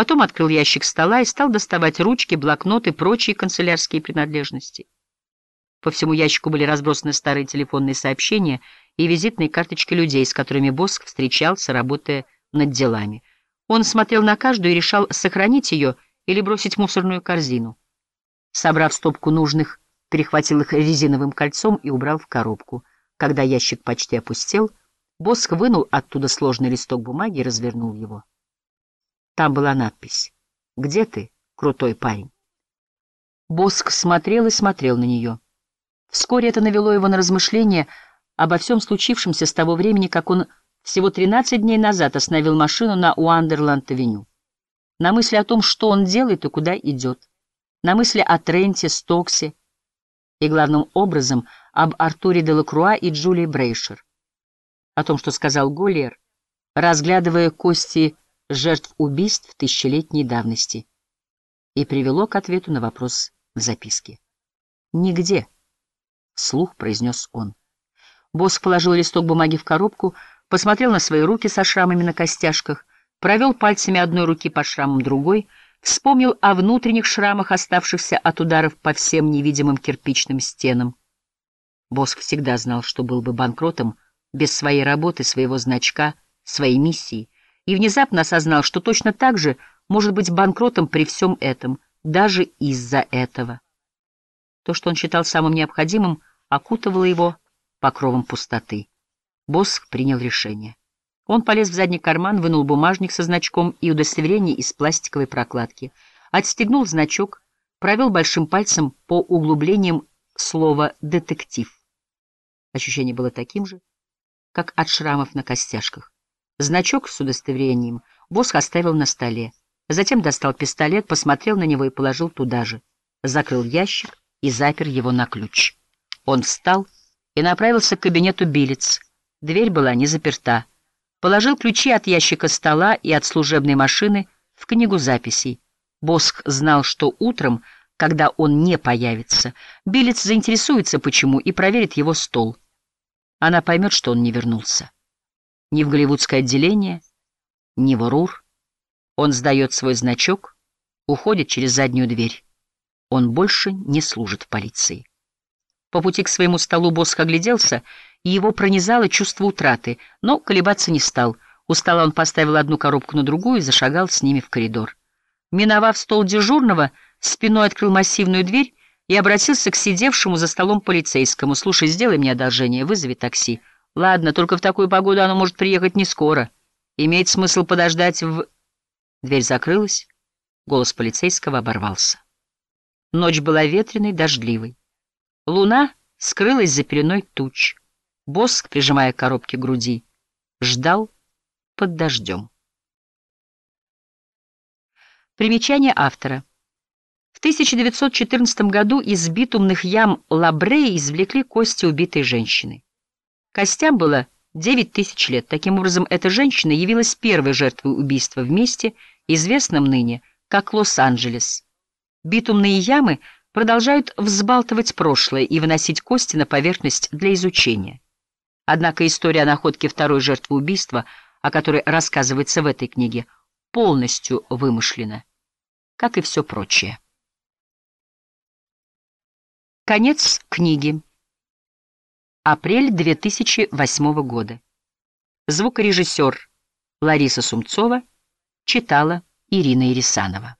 Потом открыл ящик стола и стал доставать ручки, блокноты, прочие канцелярские принадлежности. По всему ящику были разбросаны старые телефонные сообщения и визитные карточки людей, с которыми Боск встречался, работая над делами. Он смотрел на каждую и решал, сохранить ее или бросить в мусорную корзину. Собрав стопку нужных, перехватил их резиновым кольцом и убрал в коробку. Когда ящик почти опустел, Боск вынул оттуда сложный листок бумаги и развернул его. Там была надпись «Где ты, крутой парень?» Боск смотрел и смотрел на нее. Вскоре это навело его на размышления обо всем случившемся с того времени, как он всего 13 дней назад остановил машину на Уандерланд-авеню. На мысли о том, что он делает и куда идет. На мысли о Тренте, Стоксе и, главным образом, об Артуре де Лакруа и Джулии Брейшер. О том, что сказал Голлиер, разглядывая кости жертв убийств тысячелетней давности, и привело к ответу на вопрос в записке. «Нигде», — вслух произнес он. Босс положил листок бумаги в коробку, посмотрел на свои руки со шрамами на костяшках, провел пальцами одной руки по шрамам другой, вспомнил о внутренних шрамах, оставшихся от ударов по всем невидимым кирпичным стенам. Боск всегда знал, что был бы банкротом без своей работы, своего значка, своей миссии, и внезапно осознал, что точно так же может быть банкротом при всем этом, даже из-за этого. То, что он считал самым необходимым, окутывало его покровом пустоты. Босх принял решение. Он полез в задний карман, вынул бумажник со значком и удостоверение из пластиковой прокладки, отстегнул значок, провел большим пальцем по углублениям слова «детектив». Ощущение было таким же, как от шрамов на костяшках. Значок с удостоверением Босх оставил на столе. Затем достал пистолет, посмотрел на него и положил туда же. Закрыл ящик и запер его на ключ. Он встал и направился к кабинету Билец. Дверь была не заперта. Положил ключи от ящика стола и от служебной машины в книгу записей. Боск знал, что утром, когда он не появится, Билец заинтересуется, почему, и проверит его стол. Она поймет, что он не вернулся. Ни в голливудское отделение, ни в РУР. Он сдает свой значок, уходит через заднюю дверь. Он больше не служит в полиции. По пути к своему столу Босх огляделся, и его пронизало чувство утраты, но колебаться не стал. У стола он поставил одну коробку на другую и зашагал с ними в коридор. Миновав стол дежурного, спиной открыл массивную дверь и обратился к сидевшему за столом полицейскому. «Слушай, сделай мне одолжение, вызови такси». «Ладно, только в такую погоду оно может приехать не скоро. Имеет смысл подождать в...» Дверь закрылась, голос полицейского оборвался. Ночь была ветреной, дождливой. Луна скрылась за пеленой туч. Боск, прижимая коробки груди, ждал под дождем. Примечание автора. В 1914 году из битумных ям Лабре извлекли кости убитой женщины. Костям было 9 тысяч лет. Таким образом, эта женщина явилась первой жертвой убийства в месте, известном ныне как Лос-Анджелес. Битумные ямы — продолжают взбалтывать прошлое и выносить кости на поверхность для изучения. Однако история находки второй жертвы убийства, о которой рассказывается в этой книге, полностью вымышлена, как и все прочее. Конец книги. Апрель 2008 года. Звукорежиссер Лариса Сумцова читала Ирина Ирисанова.